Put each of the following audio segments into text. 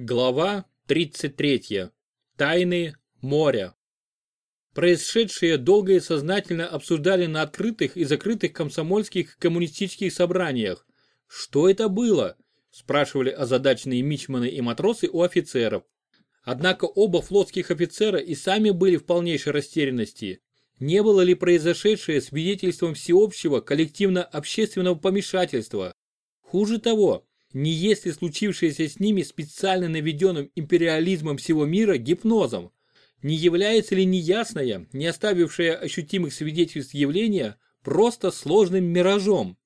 Глава 33. Тайны моря. Происшедшие долго и сознательно обсуждали на открытых и закрытых комсомольских коммунистических собраниях. Что это было? Спрашивали озадаченные мичманы и матросы у офицеров. Однако оба флотских офицера и сами были в полнейшей растерянности. Не было ли произошедшее свидетельством всеобщего коллективно-общественного помешательства? Хуже того, не есть ли случившееся с ними специально наведенным империализмом всего мира гипнозом? Не является ли неясное, не оставившее ощутимых свидетельств явления, просто сложным миражом?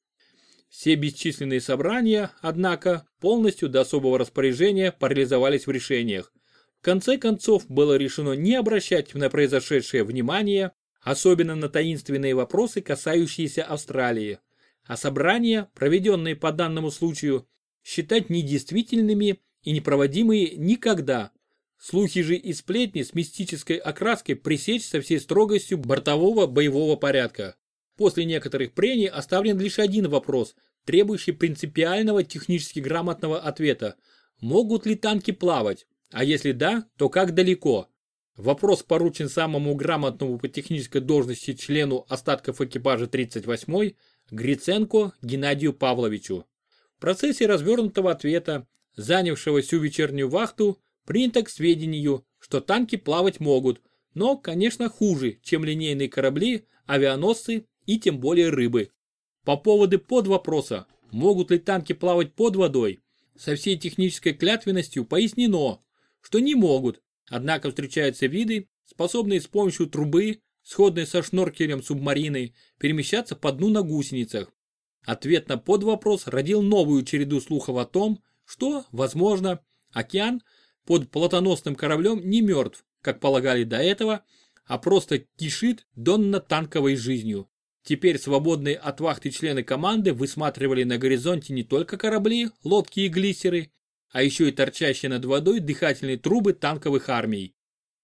Все бесчисленные собрания, однако, полностью до особого распоряжения парализовались в решениях. В конце концов было решено не обращать на произошедшее внимания, особенно на таинственные вопросы, касающиеся Австралии. А собрания, проведенные по данному случаю, считать недействительными и непроводимые никогда. Слухи же и сплетни с мистической окраской пресечь со всей строгостью бортового боевого порядка. После некоторых прений оставлен лишь один вопрос, требующий принципиального технически грамотного ответа. Могут ли танки плавать? А если да, то как далеко? Вопрос поручен самому грамотному по технической должности члену остатков экипажа 38-й Гриценко Геннадию Павловичу процессе развернутого ответа, занявшего всю вечернюю вахту, принято к сведению, что танки плавать могут, но, конечно, хуже, чем линейные корабли, авианосцы и тем более рыбы. По поводу под вопроса, могут ли танки плавать под водой, со всей технической клятвенностью пояснено, что не могут, однако встречаются виды, способные с помощью трубы, сходной со шноркелем субмарины, перемещаться по дну на гусеницах. Ответ на подвопрос родил новую череду слухов о том, что, возможно, океан под плотоносным кораблем не мертв, как полагали до этого, а просто кишит донно-танковой жизнью. Теперь свободные от вахты члены команды высматривали на горизонте не только корабли, лодки и глиссеры, а еще и торчащие над водой дыхательные трубы танковых армий.